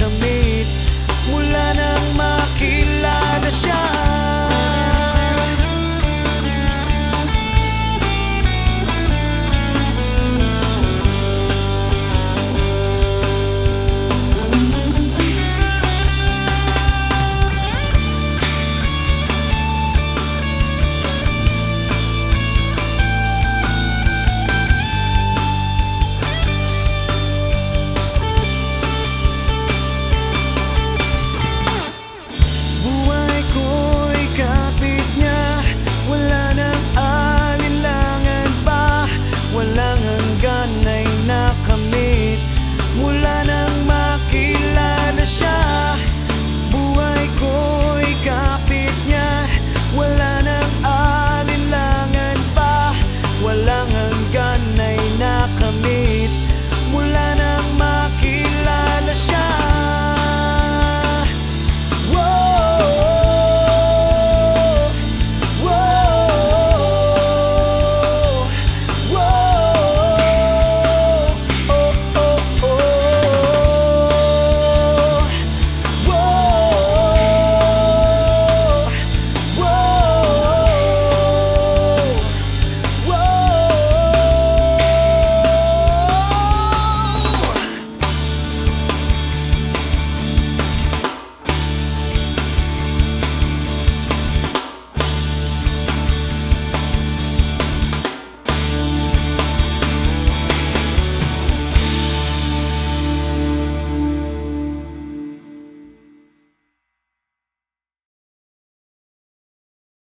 nakamit mula ng mga